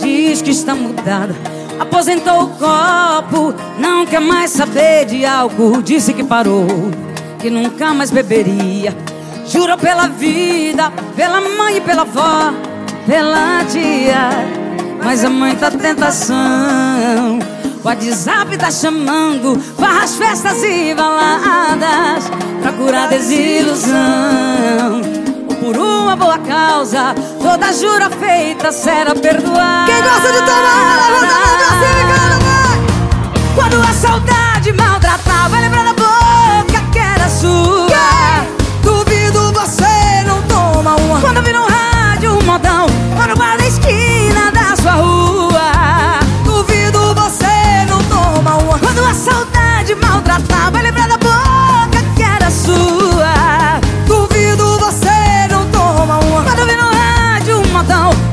diz que está mudada. Aposentou o copo, não quer mais saber de álcool. Disse que parou, que nunca mais beberia. Jurou pela vida, pela mãe e pela avó, pela tia. Mas a mãe tá tentação. O WhatsApp tá chamando para as festas e baladas Pra curar desilusão uma boa causa Toda jura feita será perdoada Quem gosta de tomar, levanta a mão pra cima, cara, vai! Quando a saudade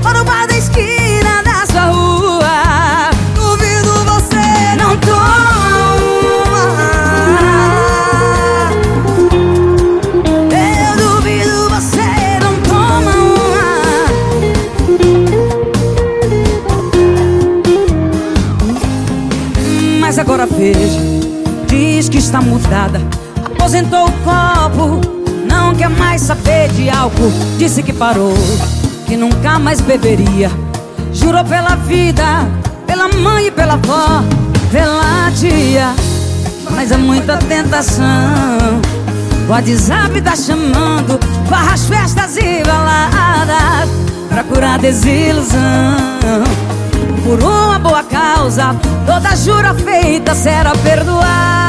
Lá no bar da esquina da sua rua. Duvido você Não toma. Eu duvido você não toma uma. Mas agora veja Diz que está mudada. Aposentou o copo Não quer mais saber de álcool. Disse que parou Que nunca mais beberia. Jurou pela vida Pela mãe e pela avó Pela tia. Mas é muita tentação. O WhatsApp tá chamando Para as festas e baladas Pra curar desilusão. Por uma boa causa Toda jura feita será perdoada